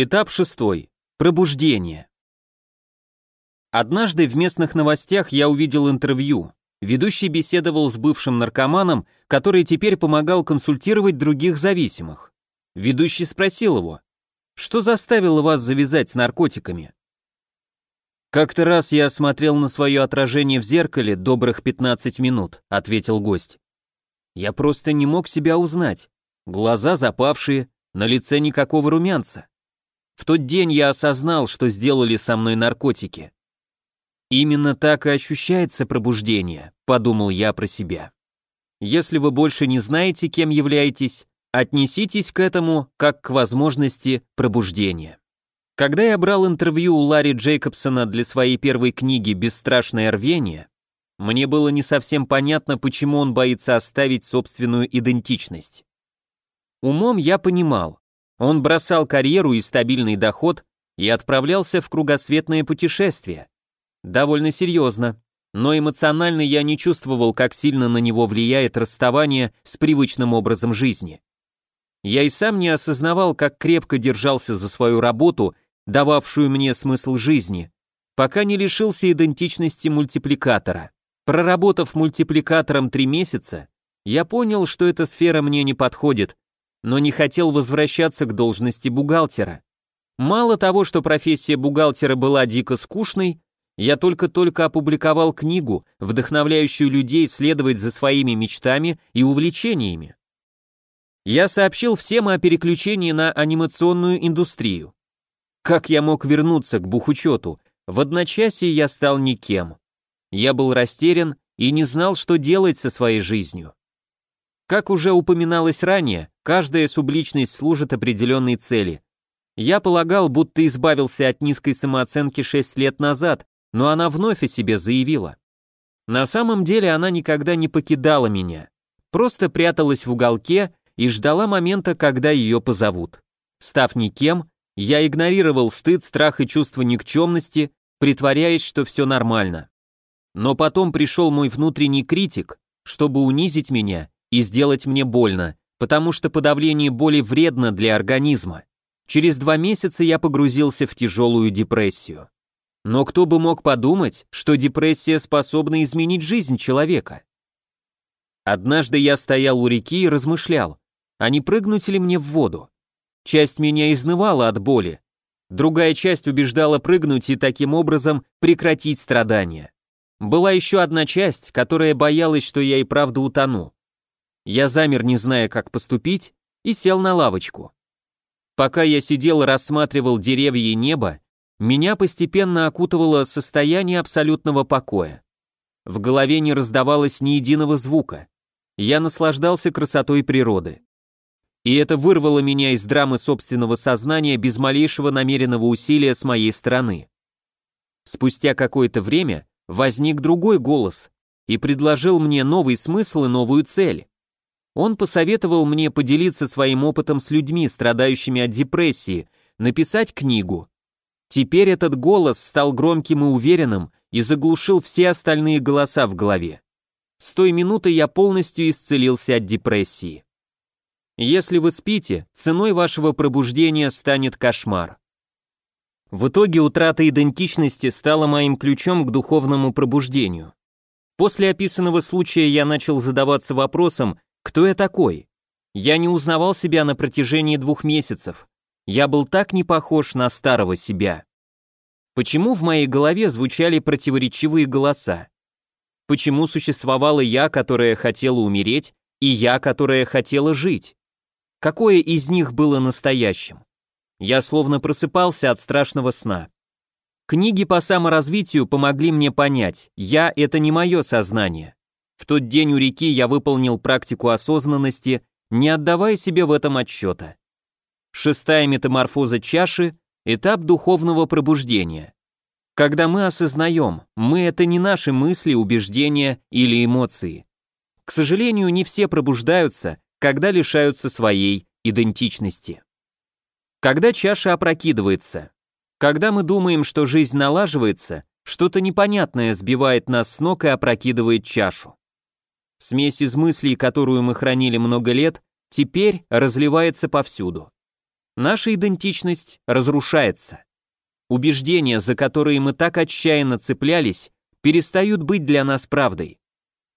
Этап шестой. Пробуждение. Однажды в местных новостях я увидел интервью. Ведущий беседовал с бывшим наркоманом, который теперь помогал консультировать других зависимых. Ведущий спросил его, что заставило вас завязать с наркотиками? «Как-то раз я смотрел на свое отражение в зеркале добрых 15 минут», — ответил гость. «Я просто не мог себя узнать. Глаза запавшие, на лице никакого румянца. В тот день я осознал, что сделали со мной наркотики. Именно так и ощущается пробуждение, подумал я про себя. Если вы больше не знаете, кем являетесь, отнеситесь к этому как к возможности пробуждения. Когда я брал интервью у Ларри Джейкобсона для своей первой книги «Бесстрашное рвение», мне было не совсем понятно, почему он боится оставить собственную идентичность. Умом я понимал, он бросал карьеру и стабильный доход и отправлялся в кругосветное путешествие. Довольно серьезно, но эмоционально я не чувствовал, как сильно на него влияет расставание с привычным образом жизни. Я и сам не осознавал, как крепко держался за свою работу, дававшую мне смысл жизни, пока не лишился идентичности мультипликатора. Проработав мультипликатором три месяца, я понял, что эта сфера мне не подходит, но не хотел возвращаться к должности бухгалтера. Мало того, что профессия бухгалтера была дико скучной, я только-только опубликовал книгу, вдохновляющую людей следовать за своими мечтами и увлечениями. Я сообщил всем о переключении на анимационную индустрию. Как я мог вернуться к бухучету? В одночасье я стал никем. Я был растерян и не знал, что делать со своей жизнью. Как уже упоминалось ранее, каждая субличность служит определенной цели. Я полагал, будто избавился от низкой самооценки 6 лет назад, но она вновь о себе заявила. На самом деле она никогда не покидала меня, просто пряталась в уголке и ждала момента, когда ее позовут. Став никем, я игнорировал стыд, страх и чувство никчемности, притворяясь, что все нормально. Но потом пришел мой внутренний критик, чтобы унизить меня и сделать мне больно, потому что подавление боли вредно для организма. Через два месяца я погрузился в тяжелую депрессию. Но кто бы мог подумать, что депрессия способна изменить жизнь человека? Однажды я стоял у реки и размышлял, а не прыгнуть ли мне в воду? Часть меня изнывала от боли, другая часть убеждала прыгнуть и таким образом прекратить страдания. Была еще одна часть, которая боялась, что я и правда утону. Я замер, не зная, как поступить, и сел на лавочку. Пока я сидел и рассматривал деревья и небо, меня постепенно окутывало состояние абсолютного покоя. В голове не раздавалось ни единого звука. Я наслаждался красотой природы. И это вырвало меня из драмы собственного сознания без малейшего намеренного усилия с моей стороны. Спустя какое-то время возник другой голос и предложил мне новый смысл и новую цель. Он посоветовал мне поделиться своим опытом с людьми, страдающими от депрессии, написать книгу. Теперь этот голос стал громким и уверенным и заглушил все остальные голоса в голове. С той минуты я полностью исцелился от депрессии. Если вы спите, ценой вашего пробуждения станет кошмар. В итоге утрата идентичности стала моим ключом к духовному пробуждению. После описанного случая я начал задаваться вопросом, кто я такой? Я не узнавал себя на протяжении двух месяцев. Я был так не похож на старого себя. Почему в моей голове звучали противоречивые голоса? Почему существовала я, которая хотела умереть, и я, которая хотела жить? Какое из них было настоящим? Я словно просыпался от страшного сна. Книги по саморазвитию помогли мне понять, я — это не мое сознание. В тот день у реки я выполнил практику осознанности, не отдавая себе в этом отчета. Шестая метаморфоза чаши – этап духовного пробуждения. Когда мы осознаем, мы – это не наши мысли, убеждения или эмоции. К сожалению, не все пробуждаются, когда лишаются своей идентичности. Когда чаша опрокидывается. Когда мы думаем, что жизнь налаживается, что-то непонятное сбивает нас с ног и опрокидывает чашу. Смесь из мыслей, которую мы хранили много лет, теперь разливается повсюду. наша идентичность разрушается. Убеждения, за которые мы так отчаянно цеплялись, перестают быть для нас правдой.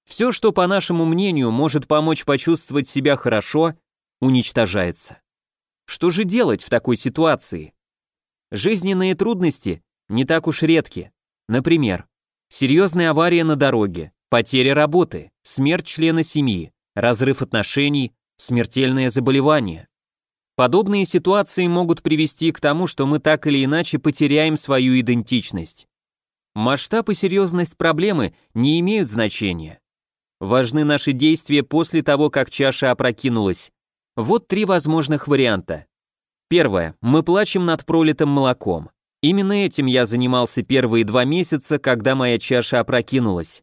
Все, что, по нашему мнению, может помочь почувствовать себя хорошо, уничтожается. Что же делать в такой ситуации? Жизненные трудности не так уж редки. Например, серьезная авария на дороге, потеря работы, смерть члена семьи, разрыв отношений, смертельное заболевание. Подобные ситуации могут привести к тому, что мы так или иначе потеряем свою идентичность. Масштаб и серьезность проблемы не имеют значения. Важны наши действия после того, как чаша опрокинулась. Вот три возможных варианта. Первое. Мы плачем над пролитым молоком. Именно этим я занимался первые два месяца, когда моя чаша опрокинулась.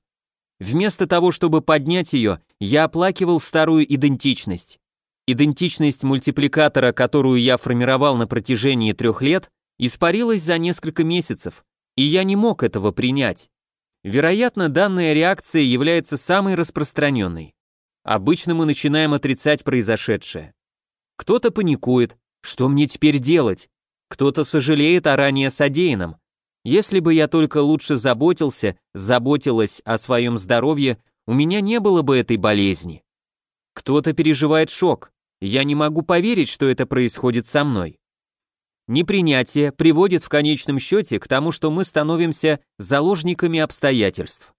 Вместо того, чтобы поднять ее, я оплакивал старую идентичность. Идентичность мультипликатора, которую я формировал на протяжении трех лет, испарилась за несколько месяцев, и я не мог этого принять. Вероятно, данная реакция является самой распространенной. Обычно мы начинаем отрицать произошедшее. Кто-то паникует, что мне теперь делать? Кто-то сожалеет о ранее содеянном. Если бы я только лучше заботился, заботилась о своем здоровье, у меня не было бы этой болезни. Кто-то переживает шок. Я не могу поверить, что это происходит со мной. Непринятие приводит в конечном счете к тому, что мы становимся заложниками обстоятельств.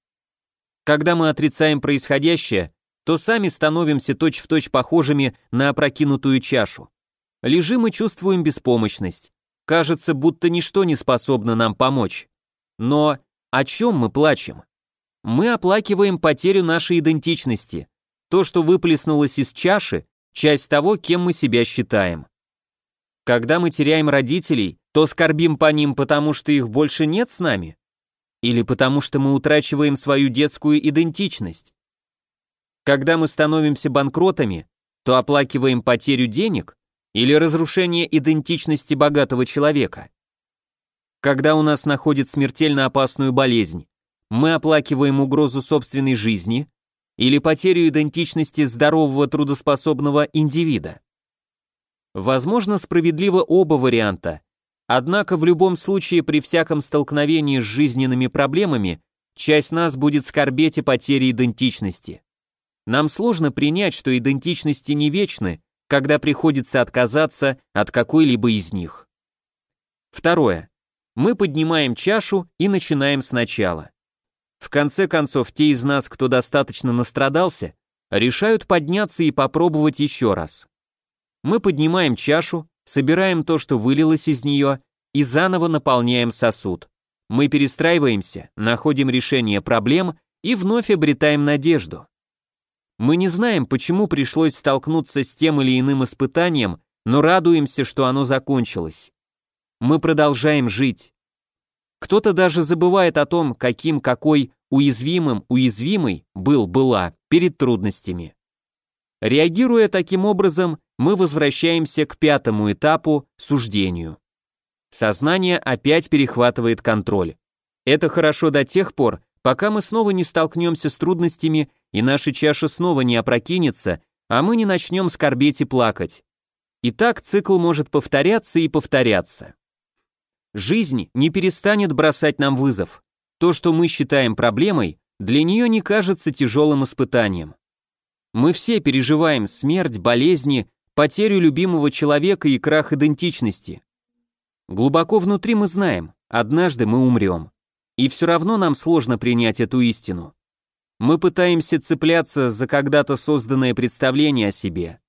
Когда мы отрицаем происходящее, то сами становимся точь-в-точь точь похожими на опрокинутую чашу. Лежим и чувствуем беспомощность. Кажется, будто ничто не способно нам помочь. Но о чем мы плачем? Мы оплакиваем потерю нашей идентичности. То, что выплеснулось из чаши, часть того, кем мы себя считаем. Когда мы теряем родителей, то скорбим по ним, потому что их больше нет с нами? Или потому что мы утрачиваем свою детскую идентичность? Когда мы становимся банкротами, то оплакиваем потерю денег? Или разрушение идентичности богатого человека. Когда у нас находит смертельно опасную болезнь, мы оплакиваем угрозу собственной жизни или потерю идентичности здорового трудоспособного индивида. Возможно, справедливо оба варианта, однако в любом случае при всяком столкновении с жизненными проблемами часть нас будет скорбеть о потере идентичности. Нам сложно принять, что идентичности не вечны, когда приходится отказаться от какой-либо из них. Второе. Мы поднимаем чашу и начинаем сначала. В конце концов, те из нас, кто достаточно настрадался, решают подняться и попробовать еще раз. Мы поднимаем чашу, собираем то, что вылилось из нее, и заново наполняем сосуд. Мы перестраиваемся, находим решение проблем и вновь обретаем надежду. Мы не знаем, почему пришлось столкнуться с тем или иным испытанием, но радуемся, что оно закончилось. Мы продолжаем жить. Кто-то даже забывает о том, каким какой уязвимым уязвимый был-была перед трудностями. Реагируя таким образом, мы возвращаемся к пятому этапу – суждению. Сознание опять перехватывает контроль. Это хорошо до тех пор, пока мы снова не столкнемся с трудностями и наша чаша снова не опрокинется, а мы не начнем скорбеть и плакать. И так цикл может повторяться и повторяться. Жизнь не перестанет бросать нам вызов. То, что мы считаем проблемой, для нее не кажется тяжелым испытанием. Мы все переживаем смерть, болезни, потерю любимого человека и крах идентичности. Глубоко внутри мы знаем, однажды мы умрем. И все равно нам сложно принять эту истину. Мы пытаемся цепляться за когда-то созданное представление о себе.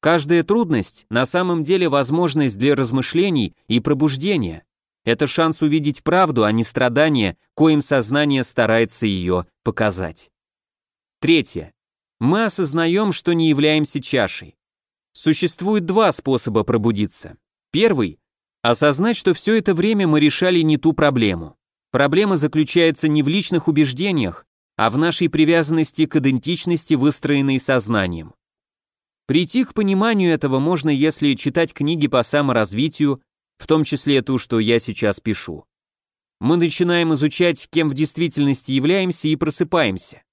Каждая трудность на самом деле возможность для размышлений и пробуждения. Это шанс увидеть правду, а не страдания, коим сознание старается ее показать. Третье. Мы осознаем, что не являемся чашей. Существует два способа пробудиться. Первый – осознать, что все это время мы решали не ту проблему. Проблема заключается не в личных убеждениях, а в нашей привязанности к идентичности, выстроенной сознанием. Прийти к пониманию этого можно, если читать книги по саморазвитию, в том числе ту, что я сейчас пишу. Мы начинаем изучать, кем в действительности являемся и просыпаемся.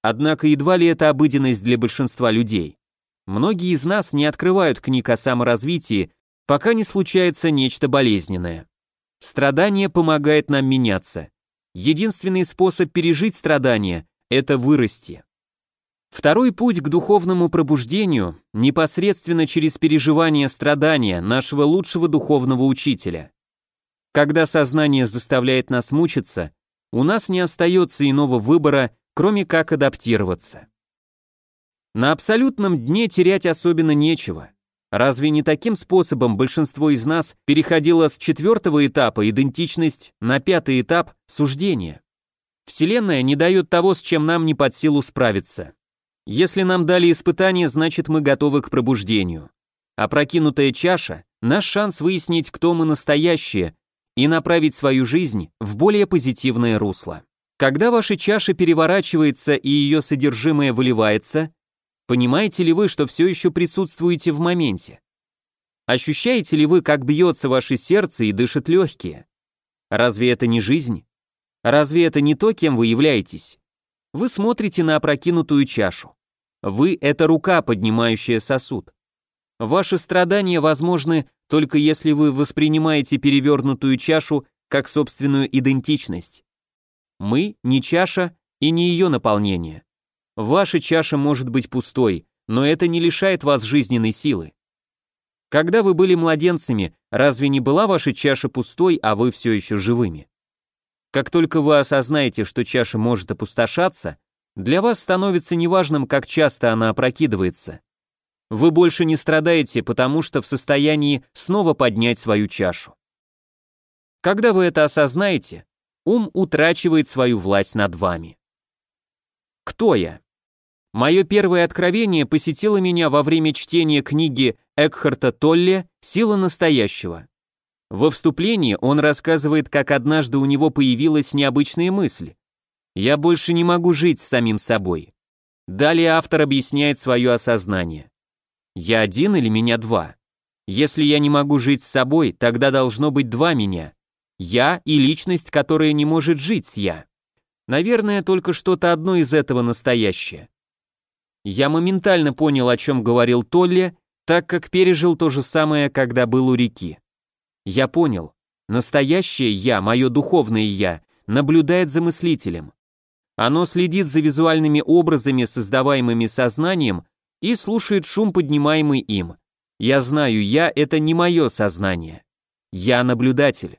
Однако едва ли это обыденность для большинства людей. Многие из нас не открывают книг о саморазвитии, пока не случается нечто болезненное. Страдание помогает нам меняться. Единственный способ пережить страдания – это вырасти. Второй путь к духовному пробуждению непосредственно через переживание страдания нашего лучшего духовного учителя. Когда сознание заставляет нас мучиться, у нас не остается иного выбора, кроме как адаптироваться. На абсолютном дне терять особенно нечего. Разве не таким способом большинство из нас переходило с четвертого этапа идентичность на пятый этап суждения? Вселенная не дает того, с чем нам не под силу справиться. Если нам дали испытание, значит мы готовы к пробуждению. Опрокинутая чаша – наш шанс выяснить, кто мы настоящие, и направить свою жизнь в более позитивное русло. Когда ваша чаша переворачивается и ее содержимое выливается, понимаете ли вы, что все еще присутствуете в моменте? Ощущаете ли вы, как бьется ваше сердце и дышит легкие? Разве это не жизнь? Разве это не то, кем вы являетесь? Вы смотрите на опрокинутую чашу. Вы — это рука, поднимающая сосуд. Ваши страдания возможны только если вы воспринимаете перевернутую чашу как собственную идентичность. Мы — не чаша и не ее наполнение. Ваша чаша может быть пустой, но это не лишает вас жизненной силы. Когда вы были младенцами, разве не была ваша чаша пустой, а вы все еще живыми? Как только вы осознаете, что чаша может опустошаться, для вас становится неважным, как часто она опрокидывается. Вы больше не страдаете, потому что в состоянии снова поднять свою чашу. Когда вы это осознаете, ум утрачивает свою власть над вами. Кто я? Мое первое откровение посетило меня во время чтения книги Экхарта Толле «Сила настоящего». Во вступлении он рассказывает, как однажды у него появилась необычная мысль. Я больше не могу жить с самим собой. Далее автор объясняет свое осознание. Я один или меня два? Если я не могу жить с собой, тогда должно быть два меня. Я и личность, которая не может жить с я. Наверное, только что-то одно из этого настоящее. Я моментально понял, о чем говорил Толли, так как пережил то же самое, когда был у реки. Я понял, настоящее я, мое духовное я, наблюдает за мыслителем. Оно следит за визуальными образами, создаваемыми сознанием, и слушает шум, поднимаемый им. Я знаю, я — это не мое сознание. Я наблюдатель.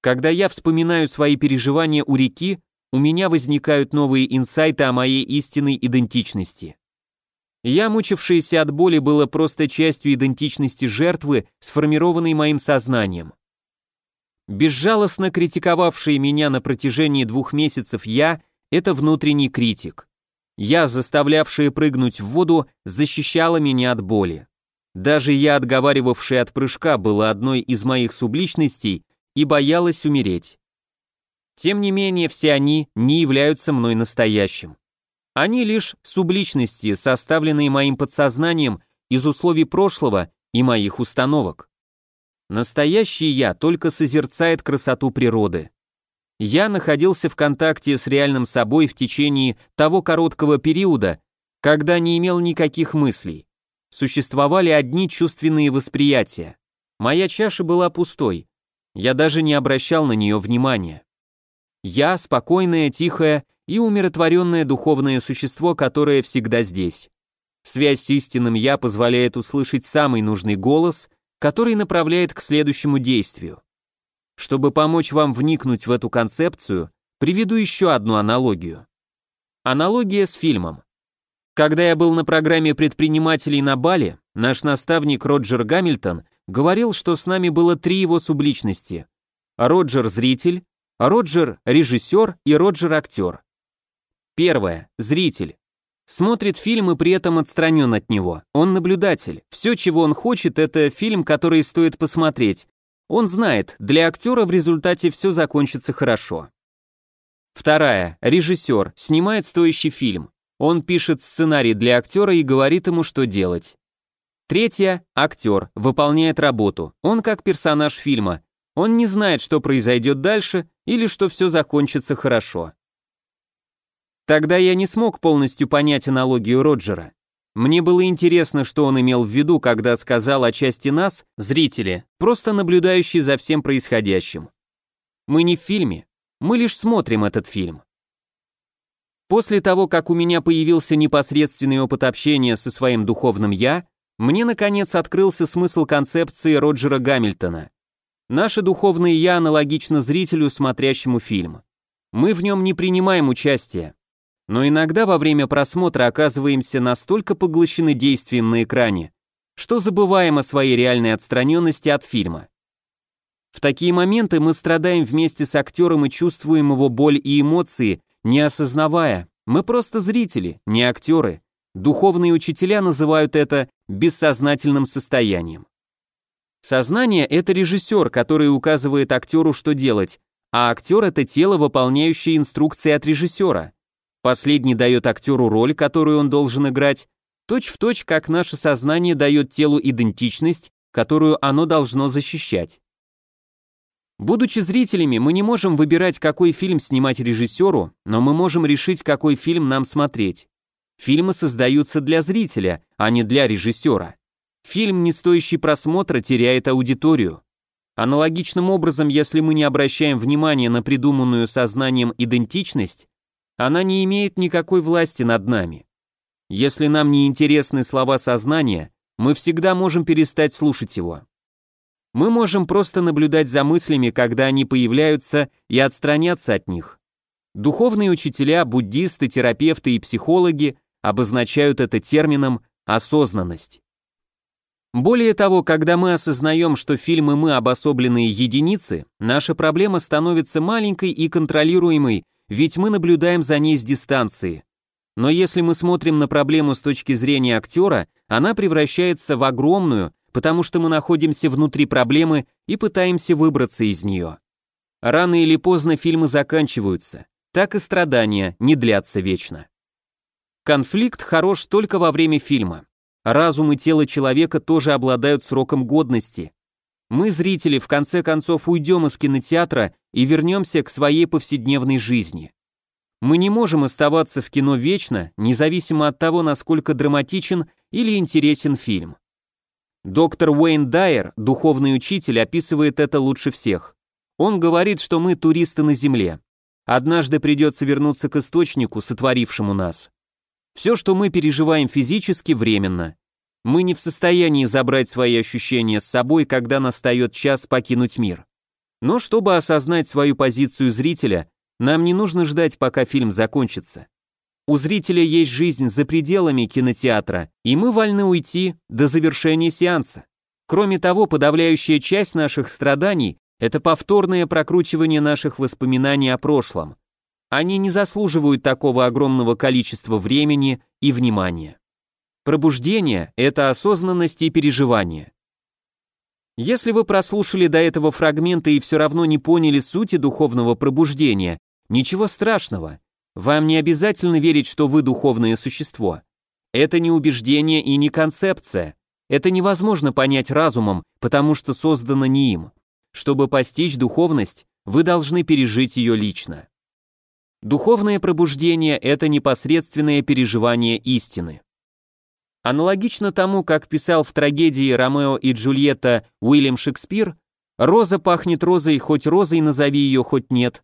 Когда я вспоминаю свои переживания у реки, у меня возникают новые инсайты о моей истинной идентичности. Я, мучившийся от боли, было просто частью идентичности жертвы, сформированной моим сознанием. Безжалостно критиковавший меня на протяжении двух месяцев я — это внутренний критик. Я, заставлявшая прыгнуть в воду, защищала меня от боли. Даже я, отговаривавшая от прыжка, была одной из моих субличностей и боялась умереть. Тем не менее, все они не являются мной настоящим. Они лишь субличности, составленные моим подсознанием из условий прошлого и моих установок. Настоящий я только созерцает красоту природы. Я находился в контакте с реальным собой в течение того короткого периода, когда не имел никаких мыслей. Существовали одни чувственные восприятия. Моя чаша была пустой. Я даже не обращал на нее внимания. Я спокойное, тихое и умиротворенное духовное существо, которое всегда здесь. Связь с истинным «я» позволяет услышать самый нужный голос, который направляет к следующему действию. Чтобы помочь вам вникнуть в эту концепцию, приведу еще одну аналогию. Аналогия с фильмом. Когда я был на программе предпринимателей на Бали, наш наставник Роджер Гамильтон говорил, что с нами было три его субличности. Роджер – зритель, Роджер – режиссер и Роджер – актер. Первое – зритель. Смотрит фильм и при этом отстранен от него. Он наблюдатель. Все, чего он хочет, это фильм, который стоит посмотреть, он знает, для актера в результате все закончится хорошо. Вторая. Режиссер снимает стоящий фильм. Он пишет сценарий для актера и говорит ему, что делать. Третья. Актер выполняет работу. Он как персонаж фильма. Он не знает, что произойдет дальше или что все закончится хорошо. Тогда я не смог полностью понять аналогию Роджера. Мне было интересно, что он имел в виду, когда сказал о части нас, зрители, просто наблюдающие за всем происходящим. Мы не в фильме, мы лишь смотрим этот фильм. После того, как у меня появился непосредственный опыт общения со своим духовным «я», мне, наконец, открылся смысл концепции Роджера Гамильтона. Наше духовное «я» аналогично зрителю, смотрящему фильм. Мы в нем не принимаем участия, но иногда во время просмотра оказываемся настолько поглощены действием на экране, что забываем о своей реальной отстраненности от фильма. В такие моменты мы страдаем вместе с актером и чувствуем его боль и эмоции, не осознавая, мы просто зрители, не актеры. Духовные учителя называют это бессознательным состоянием. Сознание — это режиссер, который указывает актеру, что делать, а актер — это тело, выполняющее инструкции от режиссера. Последний дает актеру роль, которую он должен играть, точь-в-точь, точь, как наше сознание дает телу идентичность, которую оно должно защищать. Будучи зрителями, мы не можем выбирать, какой фильм снимать режиссеру, но мы можем решить, какой фильм нам смотреть. Фильмы создаются для зрителя, а не для режиссера. Фильм, не стоящий просмотра, теряет аудиторию. Аналогичным образом, если мы не обращаем внимания на придуманную сознанием идентичность, она не имеет никакой власти над нами. Если нам не интересны слова сознания, мы всегда можем перестать слушать его. Мы можем просто наблюдать за мыслями, когда они появляются, и отстраняться от них. Духовные учителя, буддисты, терапевты и психологи обозначают это термином «осознанность». Более того, когда мы осознаем, что фильмы мы обособленные единицы, наша проблема становится маленькой и контролируемой, ведь мы наблюдаем за ней с дистанции. Но если мы смотрим на проблему с точки зрения актера, она превращается в огромную, потому что мы находимся внутри проблемы и пытаемся выбраться из нее. Рано или поздно фильмы заканчиваются, так и страдания не длятся вечно. Конфликт хорош только во время фильма. Разум и тело человека тоже обладают сроком годности. Мы, зрители, в конце концов уйдем из кинотеатра и вернемся к своей повседневной жизни. Мы не можем оставаться в кино вечно, независимо от того, насколько драматичен или интересен фильм. Доктор Уэйн Дайер, духовный учитель, описывает это лучше всех. Он говорит, что мы туристы на земле. Однажды придется вернуться к источнику, сотворившему нас. Все, что мы переживаем физически, временно. Мы не в состоянии забрать свои ощущения с собой, когда настает час покинуть мир. Но чтобы осознать свою позицию зрителя, нам не нужно ждать, пока фильм закончится. У зрителя есть жизнь за пределами кинотеатра, и мы вольны уйти до завершения сеанса. Кроме того, подавляющая часть наших страданий – это повторное прокручивание наших воспоминаний о прошлом. Они не заслуживают такого огромного количества времени и внимания. Пробуждение – это осознанность и переживание. Если вы прослушали до этого фрагмента и все равно не поняли сути духовного пробуждения, ничего страшного. Вам не обязательно верить, что вы духовное существо. Это не убеждение и не концепция. Это невозможно понять разумом, потому что создано не им. Чтобы постичь духовность, вы должны пережить ее лично. Духовное пробуждение – это непосредственное переживание истины. Аналогично тому, как писал в трагедии «Ромео и Джульетта» Уильям Шекспир, «Роза пахнет розой, хоть розой назови ее, хоть нет».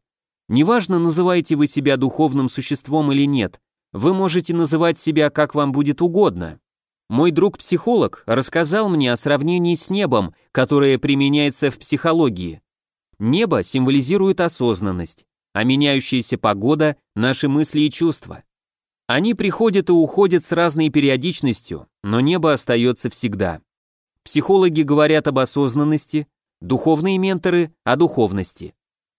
Неважно, называете вы себя духовным существом или нет, вы можете называть себя как вам будет угодно. Мой друг-психолог рассказал мне о сравнении с небом, которое применяется в психологии. Небо символизирует осознанность а меняющаяся погода – наши мысли и чувства. Они приходят и уходят с разной периодичностью, но небо остается всегда. Психологи говорят об осознанности, духовные менторы – о духовности.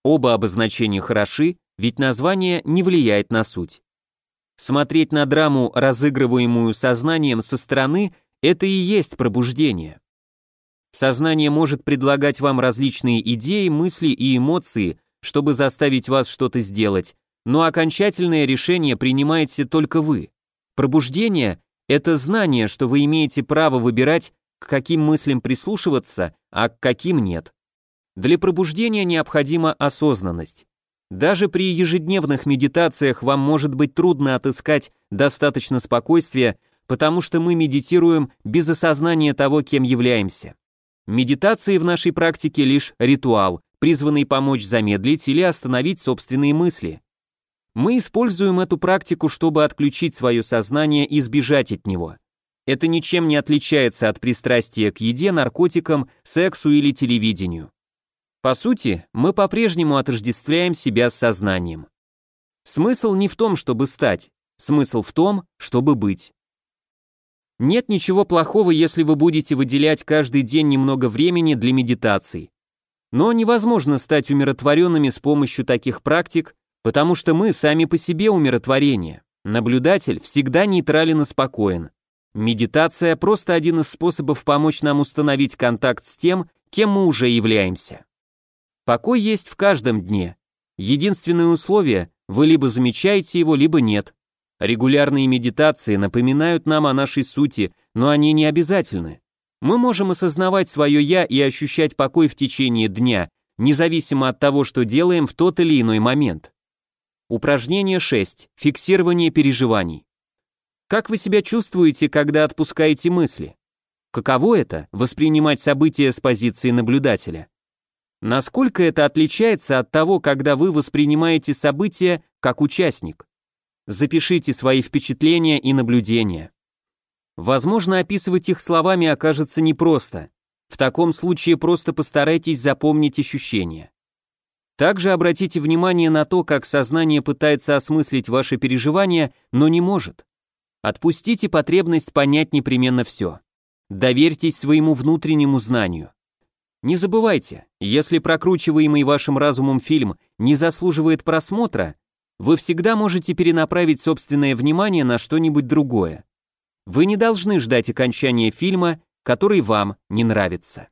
Оба обозначения хороши, ведь название не влияет на суть. Смотреть на драму, разыгрываемую сознанием со стороны, это и есть пробуждение. Сознание может предлагать вам различные идеи, мысли и эмоции, чтобы заставить вас что-то сделать, но окончательное решение принимаете только вы. Пробуждение – это знание, что вы имеете право выбирать, к каким мыслям прислушиваться, а к каким нет. Для пробуждения необходима осознанность. Даже при ежедневных медитациях вам может быть трудно отыскать достаточно спокойствия, потому что мы медитируем без осознания того, кем являемся. Медитации в нашей практике лишь ритуал, призванный помочь замедлить или остановить собственные мысли. Мы используем эту практику, чтобы отключить свое сознание и сбежать от него. Это ничем не отличается от пристрастия к еде, наркотикам, сексу или телевидению. По сути, мы по-прежнему отождествляем себя с сознанием. Смысл не в том, чтобы стать, смысл в том, чтобы быть. Нет ничего плохого, если вы будете выделять каждый день немного времени для медитации. Но невозможно стать умиротворенными с помощью таких практик, потому что мы сами по себе умиротворение. Наблюдатель всегда нейтрален и спокоен. Медитация – просто один из способов помочь нам установить контакт с тем, кем мы уже являемся. Покой есть в каждом дне. Единственное условие – вы либо замечаете его, либо нет. Регулярные медитации напоминают нам о нашей сути, но они не обязательны. Мы можем осознавать свое «я» и ощущать покой в течение дня, независимо от того, что делаем в тот или иной момент. Упражнение 6. Фиксирование переживаний. Как вы себя чувствуете, когда отпускаете мысли? Каково это – воспринимать события с позиции наблюдателя? Насколько это отличается от того, когда вы воспринимаете события как участник? Запишите свои впечатления и наблюдения. Возможно, описывать их словами окажется непросто. В таком случае просто постарайтесь запомнить ощущения. Также обратите внимание на то, как сознание пытается осмыслить ваши переживания, но не может. Отпустите потребность понять непременно все. Доверьтесь своему внутреннему знанию. Не забывайте, если прокручиваемый вашим разумом фильм не заслуживает просмотра, вы всегда можете перенаправить собственное внимание на что-нибудь другое. Вы не должны ждать окончания фильма, который вам не нравится.